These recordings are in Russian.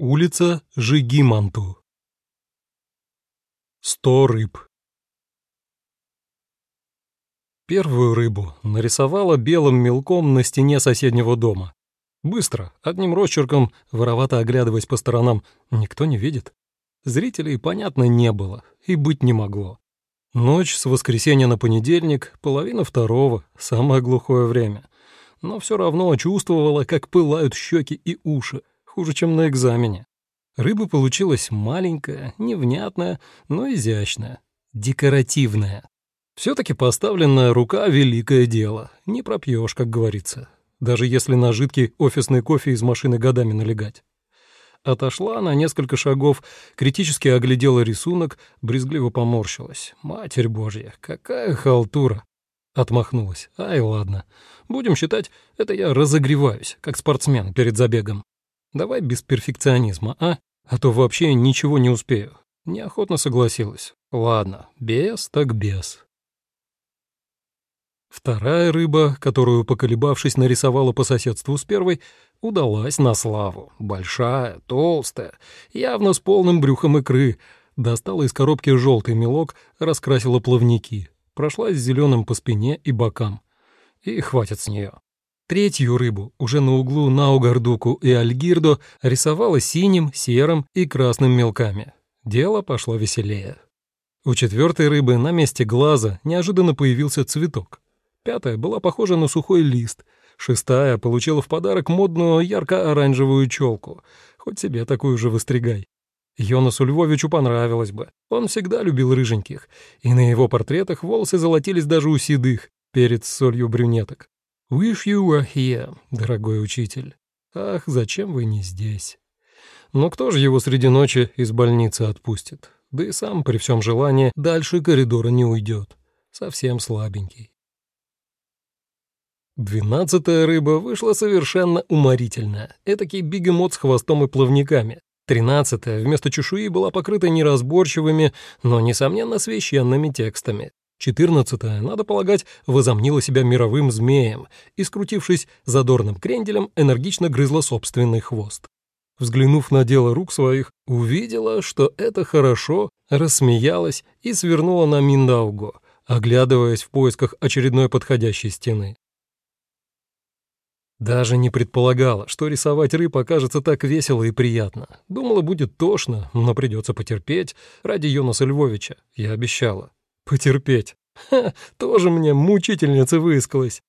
Улица Жигиманту. Сто рыб. Первую рыбу нарисовала белым мелком на стене соседнего дома. Быстро, одним росчерком, воровато оглядываясь по сторонам, никто не видит. Зрителей, понятно, не было и быть не могло. Ночь с воскресенья на понедельник, половина второго, самое глухое время. Но все равно чувствовала, как пылают щеки и уши хуже, чем на экзамене. Рыба получилась маленькая, невнятная, но изящная, декоративная. Все-таки поставленная рука — великое дело, не пропьешь, как говорится, даже если на жидкий офисный кофе из машины годами налегать. Отошла на несколько шагов, критически оглядела рисунок, брезгливо поморщилась. «Матерь Божья, какая халтура!» Отмахнулась. «Ай, ладно. Будем считать, это я разогреваюсь, как спортсмен перед забегом. Давай без перфекционизма, а? А то вообще ничего не успею. Неохотно согласилась. Ладно, без так без. Вторая рыба, которую, поколебавшись, нарисовала по соседству с первой, удалась на славу. Большая, толстая, явно с полным брюхом икры. Достала из коробки желтый мелок, раскрасила плавники. Прошлась зеленым по спине и бокам. И хватит с нее. Третью рыбу, уже на углу Наугардуку и Альгирдо, рисовала синим, серым и красным мелками. Дело пошло веселее. У четвертой рыбы на месте глаза неожиданно появился цветок. Пятая была похожа на сухой лист. Шестая получила в подарок модную ярко-оранжевую челку. Хоть себе такую же выстригай. Йонасу Львовичу понравилось бы. Он всегда любил рыженьких, и на его портретах волосы золотились даже у седых, перед солью брюнеток. «Wish you were here, дорогой учитель. Ах, зачем вы не здесь?» Но кто же его среди ночи из больницы отпустит? Да и сам, при всем желании, дальше коридора не уйдет. Совсем слабенький. Двенадцатая рыба вышла совершенно уморительная. Этакий бегемот с хвостом и плавниками. Тринадцатая вместо чешуи была покрыта неразборчивыми, но, несомненно, священными текстами. Четырнадцатая, надо полагать, возомнила себя мировым змеем и, скрутившись задорным кренделем, энергично грызла собственный хвост. Взглянув на дело рук своих, увидела, что это хорошо, рассмеялась и свернула на Миндауго, оглядываясь в поисках очередной подходящей стены. Даже не предполагала, что рисовать рыб окажется так весело и приятно. Думала, будет тошно, но придется потерпеть ради Йонаса Львовича, я обещала. Потерпеть. Ха, тоже мне мучительница выискалась.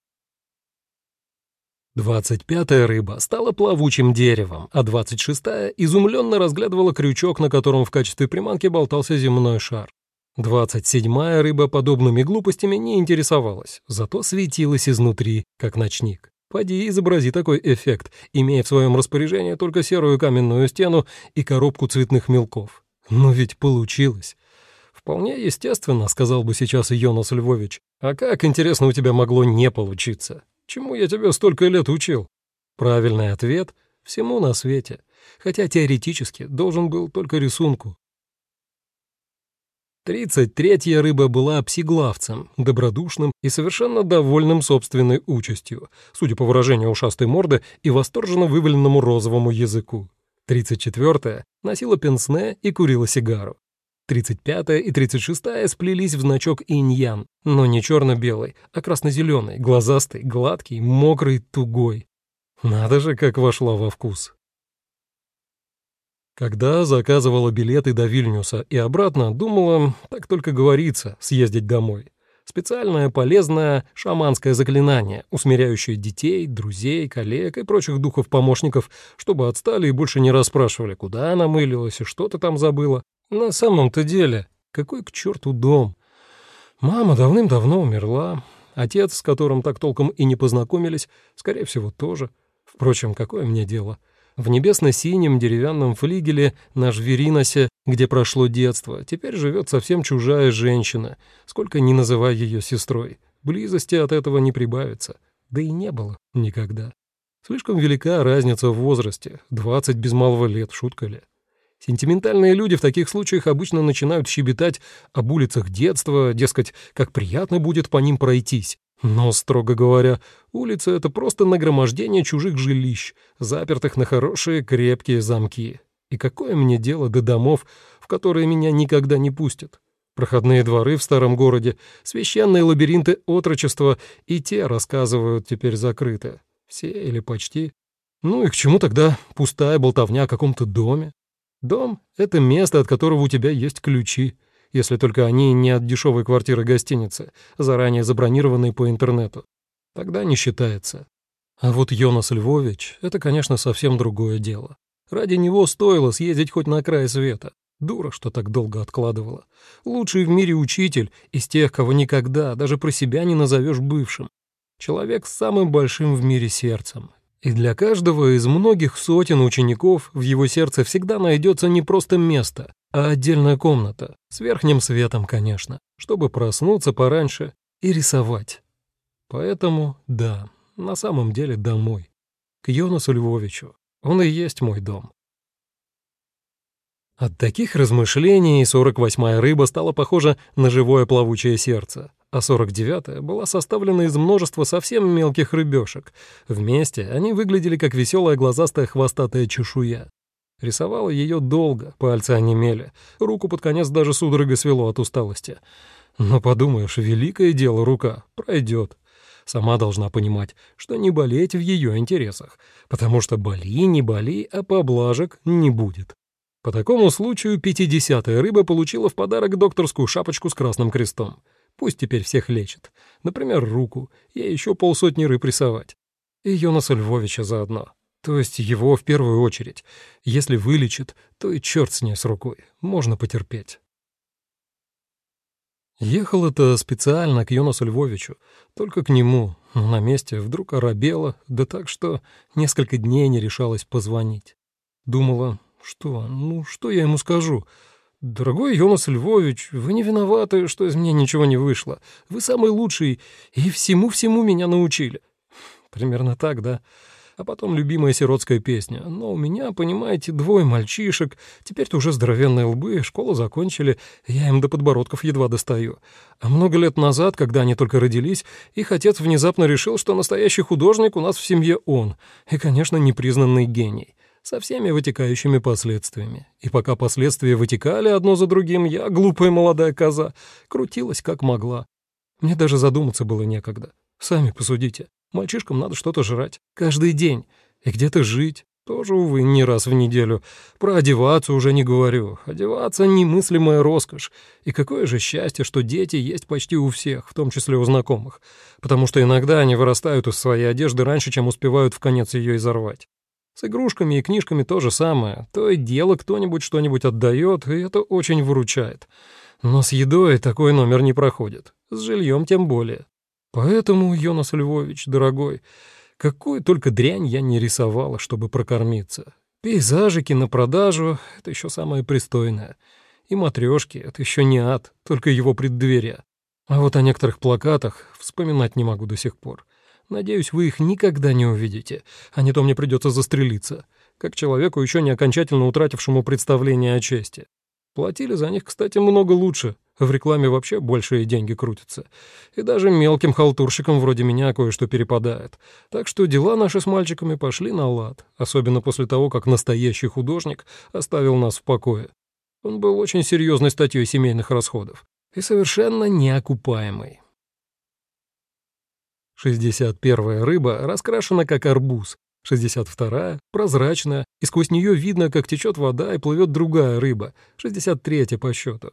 Двадцать пятая рыба стала плавучим деревом, а двадцать шестая изумленно разглядывала крючок, на котором в качестве приманки болтался земной шар. Двадцать седьмая рыба подобными глупостями не интересовалась, зато светилась изнутри, как ночник. Поди изобрази такой эффект, имея в своем распоряжении только серую каменную стену и коробку цветных мелков. Но ведь получилось. «Вполне естественно», — сказал бы сейчас Йонас Львович. «А как, интересно, у тебя могло не получиться? Чему я тебя столько лет учил?» Правильный ответ — всему на свете, хотя теоретически должен был только рисунку. Тридцать третья рыба была псиглавцем, добродушным и совершенно довольным собственной участью, судя по выражению ушастой морды и восторженно вываленному розовому языку. Тридцать четвертая носила пенсне и курила сигару. 35-я и 36-я сплелись в значок иньян, но не черно-белый, а красно-зеленый, глазастый, гладкий, мокрый, тугой. Надо же, как вошла во вкус. Когда заказывала билеты до Вильнюса и обратно, думала, так только говорится, съездить домой. Специальное полезное шаманское заклинание, усмиряющее детей, друзей, коллег и прочих духов-помощников, чтобы отстали и больше не расспрашивали, куда она мылилась и что ты там забыла. На самом-то деле, какой к черту дом? Мама давным-давно умерла. Отец, с которым так толком и не познакомились, скорее всего, тоже. Впрочем, какое мне дело? В небесно-синем деревянном флигеле на Жвериносе, где прошло детство, теперь живет совсем чужая женщина, сколько ни называй ее сестрой. Близости от этого не прибавится. Да и не было никогда. Слишком велика разница в возрасте. Двадцать без малого лет, шутка ли? Сентиментальные люди в таких случаях обычно начинают щебетать об улицах детства, дескать, как приятно будет по ним пройтись. Но, строго говоря, улица — это просто нагромождение чужих жилищ, запертых на хорошие крепкие замки. И какое мне дело до домов, в которые меня никогда не пустят? Проходные дворы в старом городе, священные лабиринты отрочества и те, рассказывают, теперь закрыты. Все или почти. Ну и к чему тогда пустая болтовня о каком-то доме? Дом — это место, от которого у тебя есть ключи, если только они не от дешевой квартиры гостиницы, заранее забронированной по интернету. Тогда не считается. А вот Йонас Львович — это, конечно, совсем другое дело. Ради него стоило съездить хоть на край света. Дура, что так долго откладывала. Лучший в мире учитель из тех, кого никогда даже про себя не назовешь бывшим. Человек с самым большим в мире сердцем. И для каждого из многих сотен учеников в его сердце всегда найдется не просто место, а отдельная комната, с верхним светом, конечно, чтобы проснуться пораньше и рисовать. Поэтому, да, на самом деле домой. К Йонасу Львовичу. Он и есть мой дом. От таких размышлений 48-я рыба стала похожа на живое плавучее сердце, а 49-я была составлена из множества совсем мелких рыбешек. Вместе они выглядели как веселая глазастая хвостатая чешуя. Рисовала ее долго, пальцы онемели, руку под конец даже судорога свело от усталости. Но подумаешь, великое дело рука, пройдет. Сама должна понимать, что не болеть в ее интересах, потому что боли, не боли, а поблажек не будет. По такому случаю пятидесятая рыба получила в подарок докторскую шапочку с красным крестом. Пусть теперь всех лечит. Например, руку, и еще полсотни рыб рисовать. И Йонаса Львовича заодно. То есть его в первую очередь. Если вылечит, то и черт с ней с рукой. Можно потерпеть. Ехал это специально к Йонасу Львовичу, только к нему, но на месте вдруг оробела, да так, что несколько дней не решалась позвонить. Думала, что, ну, что я ему скажу? «Дорогой Йонас Львович, вы не виноваты, что из меня ничего не вышло. Вы самый лучший, и всему-всему меня научили». Примерно так, да? а потом любимая сиротская песня. Но у меня, понимаете, двое мальчишек, теперь-то уже здоровенные лбы, школу закончили, я им до подбородков едва достаю. А много лет назад, когда они только родились, их отец внезапно решил, что настоящий художник у нас в семье он, и, конечно, непризнанный гений со всеми вытекающими последствиями. И пока последствия вытекали одно за другим, я, глупая молодая коза, крутилась как могла. Мне даже задуматься было некогда. Сами посудите. Мальчишкам надо что-то жрать. Каждый день. И где-то жить. Тоже, увы, не раз в неделю. Про одеваться уже не говорю. Одеваться — немыслимая роскошь. И какое же счастье, что дети есть почти у всех, в том числе у знакомых. Потому что иногда они вырастают из своей одежды раньше, чем успевают в конец ее изорвать. С игрушками и книжками то же самое. То и дело кто-нибудь что-нибудь отдает, и это очень выручает. Но с едой такой номер не проходит. С жильем тем более. Поэтому, Йонас Львович, дорогой, какую только дрянь я не рисовала, чтобы прокормиться. Пейзажики на продажу — это еще самое пристойное. И матрешки — это еще не ад, только его преддверие. А вот о некоторых плакатах вспоминать не могу до сих пор. Надеюсь, вы их никогда не увидите, а не то мне придется застрелиться, как человеку, еще не окончательно утратившему представление о чести. Платили за них, кстати, много лучше, в рекламе вообще большие деньги крутятся. И даже мелким халтурщикам вроде меня кое-что перепадает. Так что дела наши с мальчиками пошли на лад, особенно после того, как настоящий художник оставил нас в покое. Он был очень серьезной статьей семейных расходов и совершенно неокупаемый. 61-я рыба раскрашена как арбуз, 62-я прозрачная, и сквозь нее видно, как течет вода и плывет другая рыба, 63-я по счету.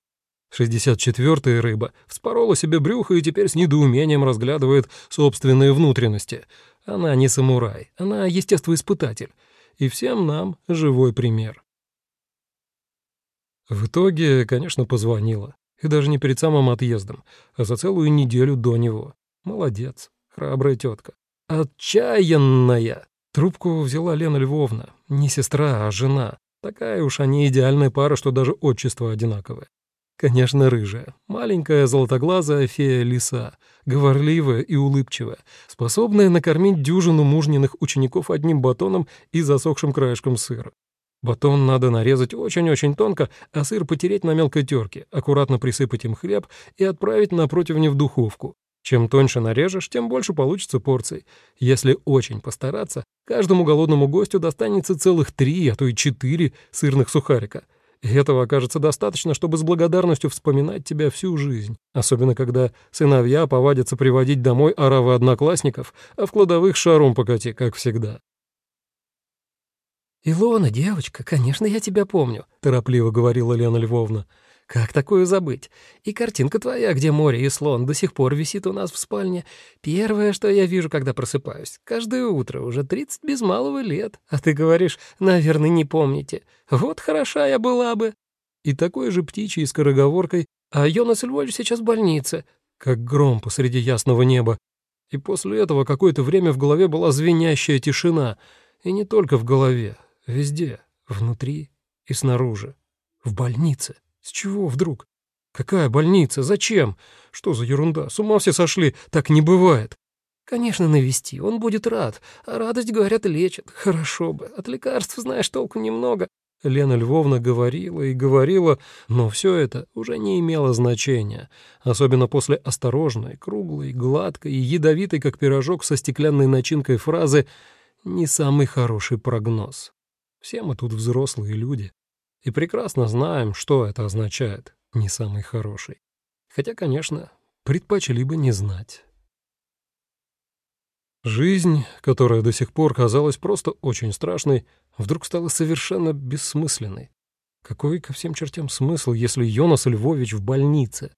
64-я рыба вспорола себе брюхо и теперь с недоумением разглядывает собственные внутренности. Она не самурай, она естествоиспытатель. И всем нам живой пример. В итоге, конечно, позвонила. И даже не перед самым отъездом, а за целую неделю до него. Молодец, храбрая тетка. Отчаянная! Трубку взяла Лена Львовна. Не сестра, а жена. Такая уж они идеальная пара, что даже отчество одинаковое. Конечно, рыжая, маленькая золотоглазая фея-лиса, говорливая и улыбчивая, способная накормить дюжину мужниных учеников одним батоном и засохшим краешком сыра. Батон надо нарезать очень-очень тонко, а сыр потереть на мелкой терке, аккуратно присыпать им хлеб и отправить на противне в духовку. Чем тоньше нарежешь, тем больше получится порций. Если очень постараться, каждому голодному гостю достанется целых три, а то и четыре сырных сухарика. И этого окажется достаточно, чтобы с благодарностью вспоминать тебя всю жизнь. Особенно, когда сыновья повадятся приводить домой оравы одноклассников, а в кладовых шаром покати, как всегда. «Илона, девочка, конечно, я тебя помню», — торопливо говорила Лена Львовна. Как такое забыть? И картинка твоя, где море и слон, до сих пор висит у нас в спальне. Первое, что я вижу, когда просыпаюсь. Каждое утро, уже тридцать без малого лет. А ты говоришь, наверное, не помните. Вот хороша я была бы. И такой же птичьей скороговоркой, а Йонас Львович сейчас в больнице, как гром посреди ясного неба. И после этого какое-то время в голове была звенящая тишина. И не только в голове, везде, внутри и снаружи, в больнице. С чего вдруг? Какая больница? Зачем? Что за ерунда? С ума все сошли. Так не бывает. Конечно, навести. Он будет рад. А радость, говорят, лечит. Хорошо бы. От лекарств, знаешь, толку немного. Лена Львовна говорила и говорила, но все это уже не имело значения, особенно после осторожной, круглой, гладкой и ядовитой, как пирожок со стеклянной начинкой фразы «не самый хороший прогноз». Все мы тут взрослые люди и прекрасно знаем, что это означает «не самый хороший». Хотя, конечно, предпочли бы не знать. Жизнь, которая до сих пор казалась просто очень страшной, вдруг стала совершенно бессмысленной. Какой ко всем чертям смысл, если Йонас Львович в больнице?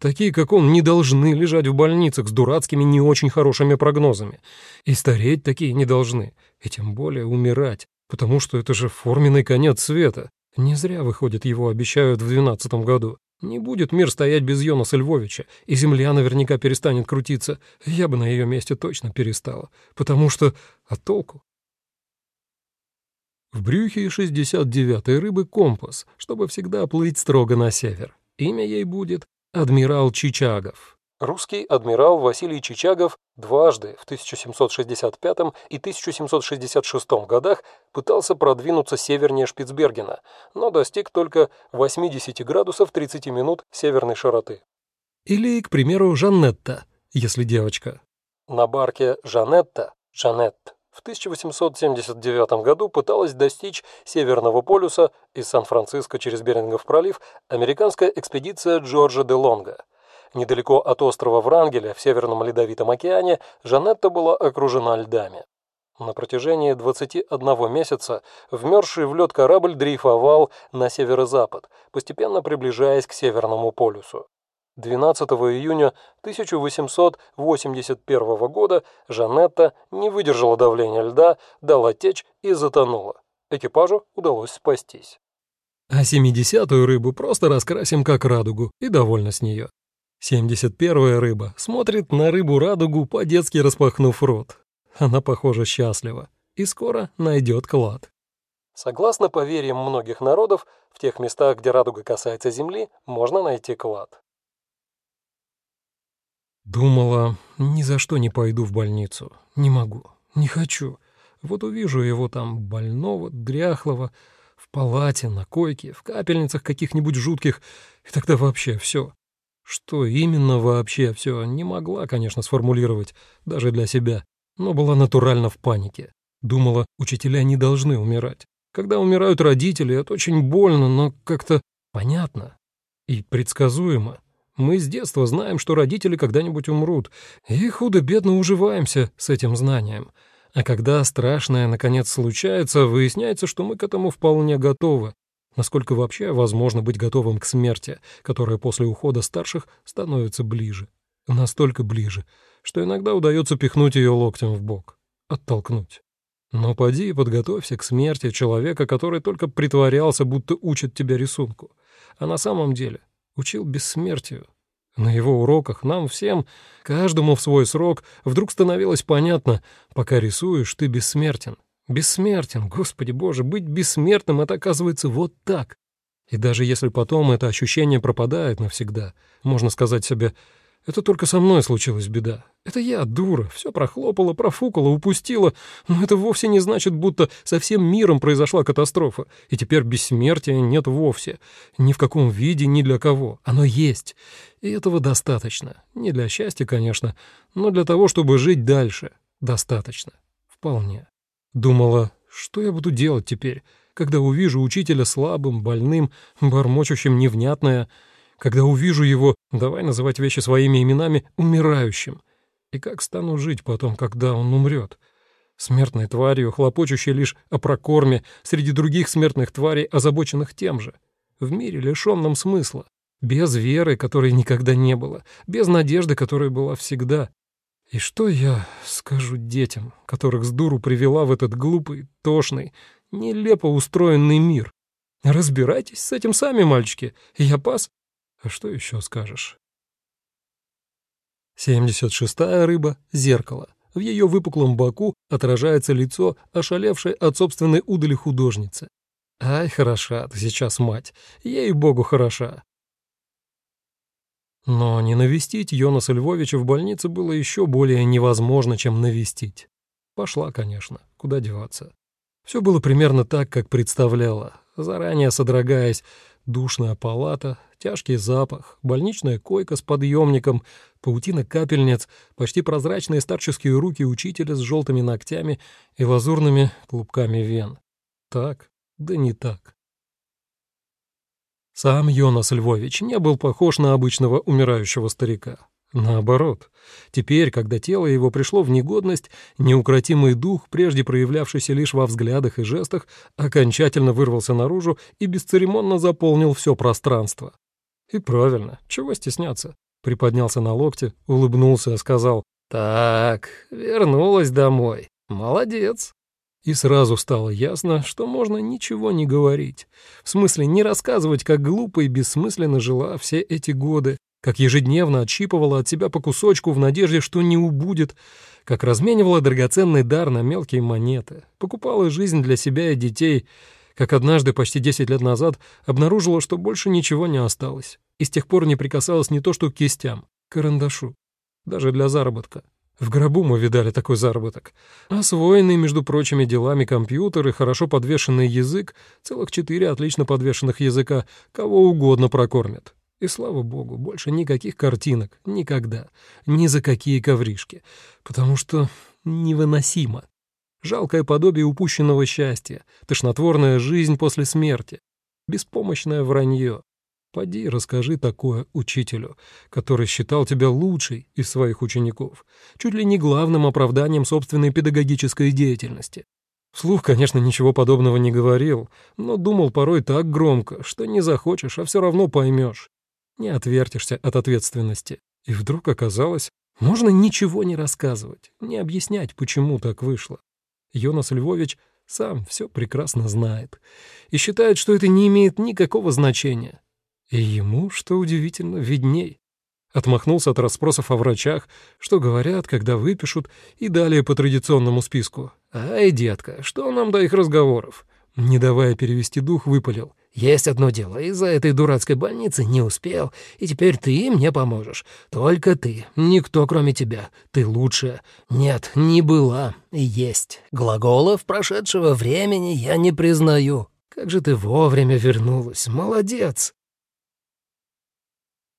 Такие, как он, не должны лежать в больницах с дурацкими не очень хорошими прогнозами. И стареть такие не должны, и тем более умирать, потому что это же форменный конец света. Не зря, выходит, его обещают в двенадцатом году. Не будет мир стоять без Йонаса Львовича, и земля наверняка перестанет крутиться. Я бы на ее месте точно перестала. Потому что... А толку? В брюхе 69-й рыбы компас, чтобы всегда плыть строго на север. Имя ей будет Адмирал Чичагов. Русский адмирал Василий Чичагов дважды в 1765 и 1766 годах пытался продвинуться севернее Шпицбергена, но достиг только 80 градусов 30 минут северной широты. Или, к примеру, Жанетта, если девочка. На барке Жанетта, Жанетт, в 1879 году пыталась достичь Северного полюса из Сан-Франциско через Берингов пролив американская экспедиция Джорджа де Лонга – Недалеко от острова Врангеля в Северном Ледовитом океане Жанетта была окружена льдами. На протяжении 21 месяца вмерзший в лед корабль дрейфовал на северо-запад, постепенно приближаясь к Северному полюсу. 12 июня 1881 года Жанетта не выдержала давления льда, дала течь и затонула. Экипажу удалось спастись. А 70-ю рыбу просто раскрасим как радугу и довольно с нее. 71-я рыба смотрит на рыбу-радугу, по-детски распахнув рот. Она, похоже, счастлива и скоро найдет клад. Согласно поверьям многих народов, в тех местах, где радуга касается земли, можно найти клад. Думала, ни за что не пойду в больницу. Не могу, не хочу. Вот увижу его там больного, дряхлого, в палате, на койке, в капельницах каких-нибудь жутких, и тогда вообще все. Что именно вообще все не могла, конечно, сформулировать, даже для себя, но была натурально в панике. Думала, учителя не должны умирать. Когда умирают родители, это очень больно, но как-то понятно и предсказуемо. Мы с детства знаем, что родители когда-нибудь умрут, и худо-бедно уживаемся с этим знанием. А когда страшное наконец случается, выясняется, что мы к этому вполне готовы, Насколько вообще возможно быть готовым к смерти, которая после ухода старших становится ближе? Настолько ближе, что иногда удается пихнуть ее локтем в бок, оттолкнуть. Но поди и подготовься к смерти человека, который только притворялся, будто учит тебя рисунку, а на самом деле учил бессмертию. На его уроках нам всем, каждому в свой срок, вдруг становилось понятно, пока рисуешь, ты бессмертен, Бессмертен, Господи Боже, быть бессмертным — это оказывается вот так. И даже если потом это ощущение пропадает навсегда, можно сказать себе, Это только со мной случилась беда. Это я, дура, все прохлопала, профукала, упустила, но это вовсе не значит, будто со всем миром произошла катастрофа, и теперь бессмертия нет вовсе. Ни в каком виде, ни для кого. Оно есть. И этого достаточно. Не для счастья, конечно, но для того, чтобы жить дальше. Достаточно. Вполне. Думала, что я буду делать теперь, когда увижу учителя слабым, больным, бормочущим невнятное, когда увижу его, давай называть вещи своими именами, умирающим — и как стану жить потом, когда он умрет? Смертной тварью, хлопочущей лишь о прокорме, среди других смертных тварей, озабоченных тем же. В мире, лишенном смысла. Без веры, которой никогда не было. Без надежды, которая была всегда. И что я скажу детям, которых с дуру привела в этот глупый, тошный, нелепо устроенный мир? Разбирайтесь с этим сами, мальчики. Я пас. А что еще скажешь? 76-я рыба — зеркало. В ее выпуклом боку отражается лицо, ошалевшее от собственной удали художницы. Ай, хороша ты сейчас, мать, ей-богу, хороша. Но не навестить Йонаса Львовича в больнице было еще более невозможно, чем навестить. Пошла, конечно, куда деваться. Все было примерно так, как представляла, заранее содрогаясь, душная палата, тяжкий запах, больничная койка с подъемником, паутина капельниц, почти прозрачные старческие руки учителя с желтыми ногтями и лазурными клубками вен. Так, да не так. Сам Йонас Львович не был похож на обычного умирающего старика. Наоборот, теперь, когда тело его пришло в негодность, неукротимый дух, прежде проявлявшийся лишь во взглядах и жестах, окончательно вырвался наружу и бесцеремонно заполнил все пространство. И правильно, чего стесняться? Приподнялся на локте, улыбнулся, сказал «Так, вернулась домой. Молодец». И сразу стало ясно, что можно ничего не говорить. В смысле, не рассказывать, как глупо и бессмысленно жила все эти годы, как ежедневно отщипывала от себя по кусочку в надежде, что не убудет, как разменивала драгоценный дар на мелкие монеты, покупала жизнь для себя и детей, как однажды, почти 10 лет назад, обнаружила, что больше ничего не осталось, и с тех пор не прикасалась не то что к кистям, к карандашу, даже для заработка. В гробу мы видали такой заработок. Освоенный, между прочими делами, компьютер и хорошо подвешенный язык, целых четыре отлично подвешенных языка, кого угодно прокормят. И слава богу, больше никаких картинок, никогда, ни за какие ковришки, потому что невыносимо. Жалкое подобие упущенного счастья, тошнотворная жизнь после смерти, беспомощное вранье. Поди, расскажи такое учителю, который считал тебя лучшей из своих учеников, чуть ли не главным оправданием собственной педагогической деятельности. Вслух, конечно, ничего подобного не говорил, но думал порой так громко, что не захочешь, а все равно поймешь не отвертишься от ответственности. И вдруг оказалось, можно ничего не рассказывать, не объяснять, почему так вышло. Йонас Львович сам все прекрасно знает и считает, что это не имеет никакого значения. И ему, что удивительно, видней. Отмахнулся от расспросов о врачах, что говорят, когда выпишут, и далее по традиционному списку. «Ай, детка, что нам до их разговоров?» Не давая перевести дух, выпалил. Есть одно дело, из-за этой дурацкой больницы не успел, и теперь ты мне поможешь. Только ты, никто кроме тебя. Ты лучшая. Нет, не была, есть. Глаголов прошедшего времени я не признаю. Как же ты вовремя вернулась, молодец.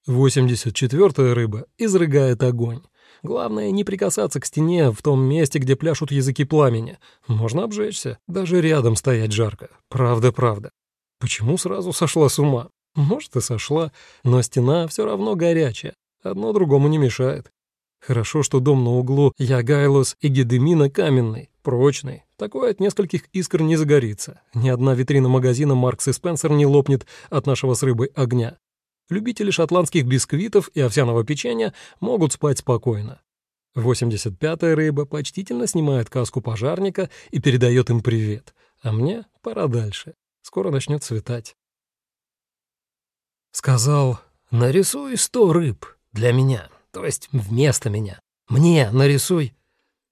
84-я рыба изрыгает огонь. Главное, не прикасаться к стене в том месте, где пляшут языки пламени. Можно обжечься, даже рядом стоять жарко. Правда-правда. Почему сразу сошла с ума? Может, и сошла, но стена все равно горячая, одно другому не мешает. Хорошо, что дом на углу Ягайлос и Гедемина каменный, прочный. Такой от нескольких искр не загорится. Ни одна витрина магазина Маркс и Спенсер не лопнет от нашего с рыбой огня. Любители шотландских бисквитов и овсяного печенья могут спать спокойно. 85-я рыба почтительно снимает каску пожарника и передает им привет. А мне пора дальше. Скоро начнет светать. Сказал, нарисуй сто рыб для меня, то есть вместо меня. Мне нарисуй.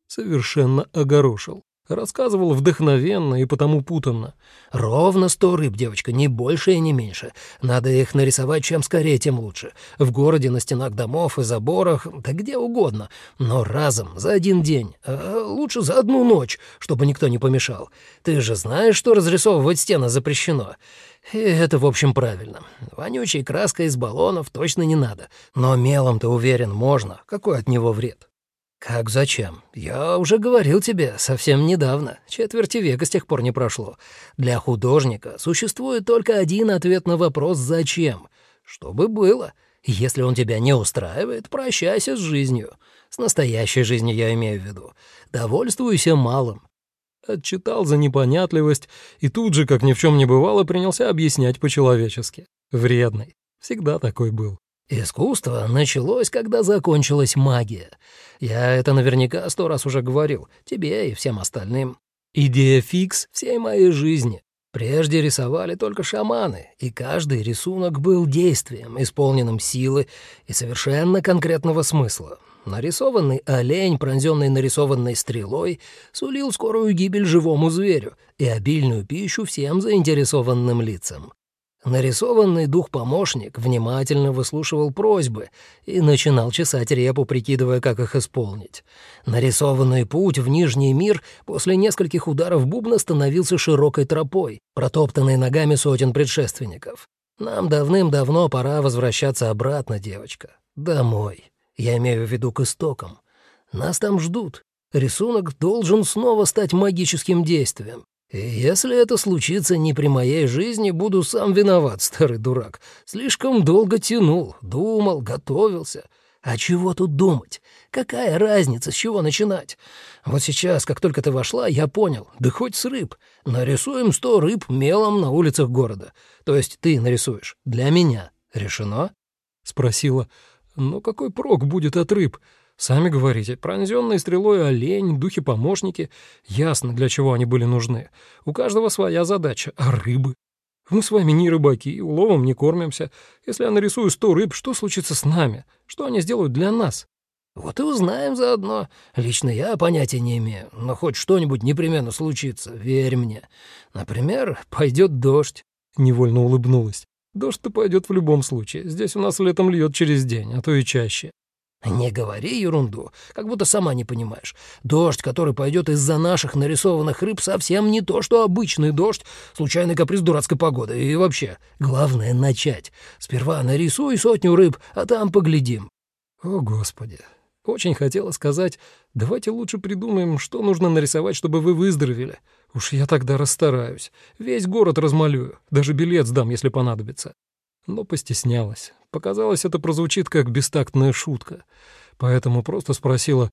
Совершенно огорошил. Рассказывал вдохновенно и потому путанно. «Ровно сто рыб, девочка, не больше и не меньше. Надо их нарисовать чем скорее, тем лучше. В городе, на стенах домов и заборах, да где угодно. Но разом, за один день. А лучше за одну ночь, чтобы никто не помешал. Ты же знаешь, что разрисовывать стены запрещено. И это, в общем, правильно. Вонючей краской из баллонов точно не надо. Но мелом-то, уверен, можно. Какой от него вред?» «Как зачем? Я уже говорил тебе совсем недавно. Четверти века с тех пор не прошло. Для художника существует только один ответ на вопрос «зачем?». Чтобы было. Если он тебя не устраивает, прощайся с жизнью. С настоящей жизнью я имею в виду. Довольствуйся малым. Отчитал за непонятливость и тут же, как ни в чем не бывало, принялся объяснять по-человечески. Вредный. Всегда такой был. Искусство началось, когда закончилась магия. Я это наверняка сто раз уже говорил, тебе и всем остальным. Идея фикс всей моей жизни. Прежде рисовали только шаманы, и каждый рисунок был действием, исполненным силы и совершенно конкретного смысла. Нарисованный олень, пронзенный нарисованной стрелой, сулил скорую гибель живому зверю и обильную пищу всем заинтересованным лицам. Нарисованный дух-помощник внимательно выслушивал просьбы и начинал чесать репу, прикидывая, как их исполнить. Нарисованный путь в Нижний мир после нескольких ударов бубна становился широкой тропой, протоптанной ногами сотен предшественников. Нам давным-давно пора возвращаться обратно, девочка. Домой. Я имею в виду к истокам. Нас там ждут. Рисунок должен снова стать магическим действием. Если это случится не при моей жизни, буду сам виноват, старый дурак. Слишком долго тянул, думал, готовился. А чего тут думать? Какая разница, с чего начинать? Вот сейчас, как только ты вошла, я понял. Да хоть с рыб. Нарисуем сто рыб мелом на улицах города. То есть ты нарисуешь. Для меня. Решено? Спросила. Ну какой прок будет от рыб? Сами говорите, пронзенный стрелой олень, духи-помощники. Ясно, для чего они были нужны. У каждого своя задача. А рыбы? Мы с вами не рыбаки, уловом не кормимся. Если я нарисую сто рыб, что случится с нами? Что они сделают для нас? Вот и узнаем заодно. Лично я понятия не имею, но хоть что-нибудь непременно случится, верь мне. Например, пойдет дождь. Невольно улыбнулась. Дождь-то пойдет в любом случае. Здесь у нас летом льет через день, а то и чаще. «Не говори ерунду, как будто сама не понимаешь. Дождь, который пойдет из-за наших нарисованных рыб, совсем не то, что обычный дождь, случайный каприз дурацкой погоды. И вообще, главное — начать. Сперва нарисуй сотню рыб, а там поглядим». «О, Господи!» Очень хотела сказать, давайте лучше придумаем, что нужно нарисовать, чтобы вы выздоровели. Уж я тогда расстараюсь. Весь город размалюю, даже билет сдам, если понадобится но постеснялась. Показалось, это прозвучит как бестактная шутка, поэтому просто спросила,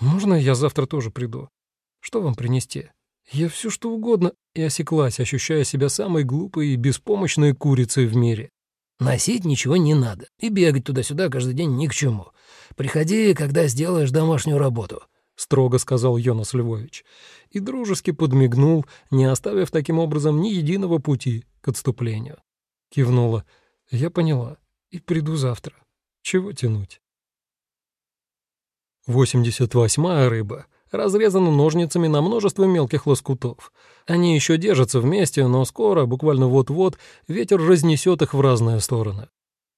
«Можно я завтра тоже приду? Что вам принести?» Я все что угодно и осеклась, ощущая себя самой глупой и беспомощной курицей в мире. «Носить ничего не надо, и бегать туда-сюда каждый день ни к чему. Приходи, когда сделаешь домашнюю работу», — строго сказал Йонас Львович, и дружески подмигнул, не оставив таким образом ни единого пути к отступлению. Кивнула. Я поняла. И приду завтра. Чего тянуть? 88-я рыба разрезана ножницами на множество мелких лоскутов. Они еще держатся вместе, но скоро, буквально вот-вот, ветер разнесет их в разные стороны.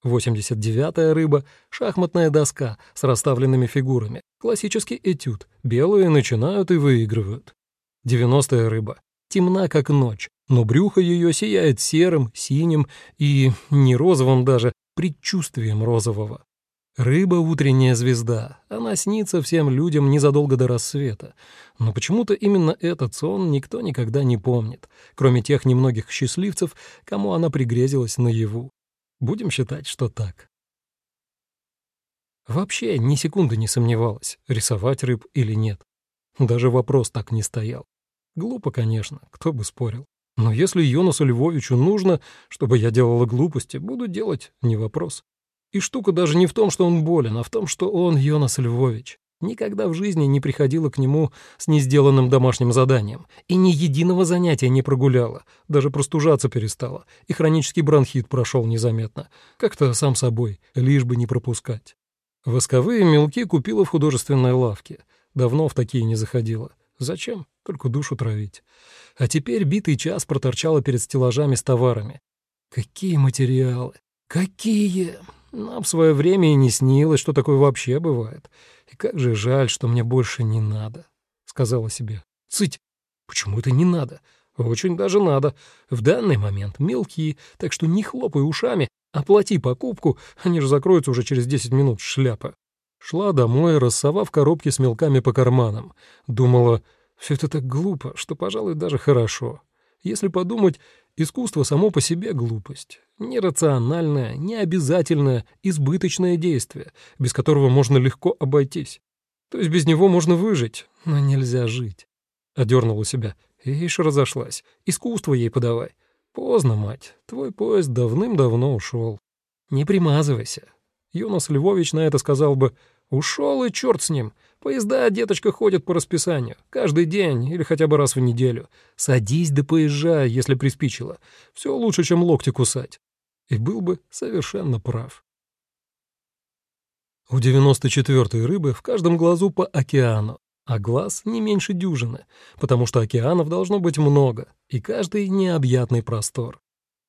89-я рыба — шахматная доска с расставленными фигурами. Классический этюд. Белые начинают и выигрывают. 90-я рыба темна, как ночь, но брюхо ее сияет серым, синим и не розовым даже, предчувствием розового. Рыба — утренняя звезда, она снится всем людям незадолго до рассвета. Но почему-то именно этот сон никто никогда не помнит, кроме тех немногих счастливцев, кому она пригрезилась наяву. Будем считать, что так. Вообще ни секунды не сомневалась, рисовать рыб или нет. Даже вопрос так не стоял. Глупо, конечно, кто бы спорил. Но если Йонасу Львовичу нужно, чтобы я делала глупости, буду делать, не вопрос. И штука даже не в том, что он болен, а в том, что он Йонас Львович. Никогда в жизни не приходила к нему с несделанным домашним заданием, и ни единого занятия не прогуляла, даже простужаться перестала, и хронический бронхит прошел незаметно, как-то сам собой, лишь бы не пропускать. Восковые мелки купила в художественной лавке, давно в такие не заходила. Зачем? Только душу травить. А теперь битый час проторчала перед стеллажами с товарами. Какие материалы! Какие! Нам в свое время и не снилось, что такое вообще бывает. И как же жаль, что мне больше не надо, — сказала себе. Цыть! Почему это не надо? Очень даже надо. В данный момент мелкие, так что не хлопай ушами, оплати покупку, они же закроются уже через 10 минут, шляпа. Шла домой, рассовав коробки с мелками по карманам. Думала, все это так глупо, что, пожалуй, даже хорошо. Если подумать, искусство само по себе глупость. Нерациональное, необязательное, избыточное действие, без которого можно легко обойтись. То есть без него можно выжить, но нельзя жить. Одернула себя. Ишь разошлась. Искусство ей подавай. Поздно, мать. Твой поезд давным-давно ушел. Не примазывайся. Юнос Львович на это сказал бы «Ушел и черт с ним. Поезда, деточка, ходят по расписанию. Каждый день или хотя бы раз в неделю. Садись да поезжай, если приспичило. Все лучше, чем локти кусать». И был бы совершенно прав. У 94-й рыбы в каждом глазу по океану, а глаз не меньше дюжины, потому что океанов должно быть много, и каждый необъятный простор.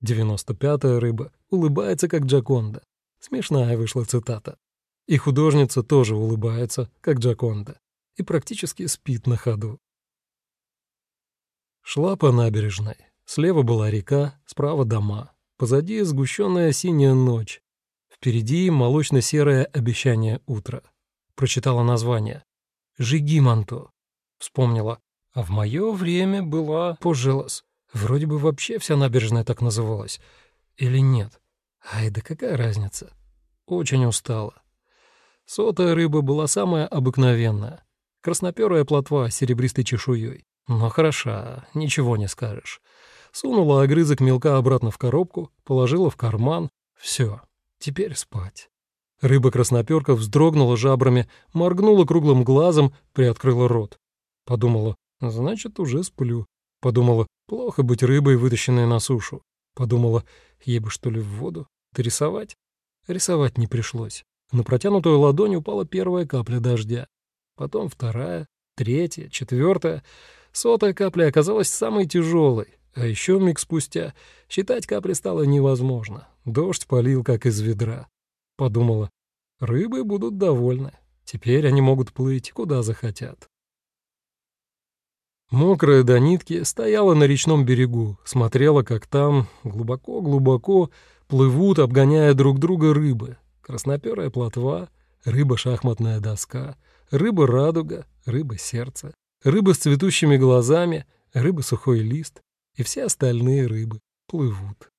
95-я рыба улыбается, как Джаконда. Смешная вышла цитата. И художница тоже улыбается, как Джаконда, и практически спит на ходу. Шла по набережной. Слева была река, справа дома. Позади сгущенная синяя ночь. Впереди молочно-серое обещание утра. Прочитала название. Жигиманто. Вспомнила. А в мое время была Пожелос. Вроде бы вообще вся набережная так называлась. Или нет? Ай, да какая разница? Очень устала. Сотая рыба была самая обыкновенная. Красноперая плотва с серебристой чешуей. Но хороша, ничего не скажешь. Сунула огрызок мелка обратно в коробку, положила в карман. Все, теперь спать. Рыба-красноперка вздрогнула жабрами, моргнула круглым глазом, приоткрыла рот. Подумала, значит, уже сплю. Подумала, плохо быть рыбой, вытащенной на сушу. Подумала, ей бы что ли в воду? Рисовать? Рисовать не пришлось. На протянутую ладонь упала первая капля дождя. Потом вторая, третья, четвертая. Сотая капля оказалась самой тяжелой. А еще миг спустя считать капли стало невозможно. Дождь полил, как из ведра. Подумала, рыбы будут довольны. Теперь они могут плыть, куда захотят. Мокрая до нитки стояла на речном берегу, смотрела, как там, глубоко-глубоко, плывут, обгоняя друг друга рыбы. Красноперая плотва, рыба-шахматная доска, рыба-радуга, рыба-сердце, рыба с цветущими глазами, рыба-сухой лист и все остальные рыбы плывут.